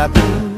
happy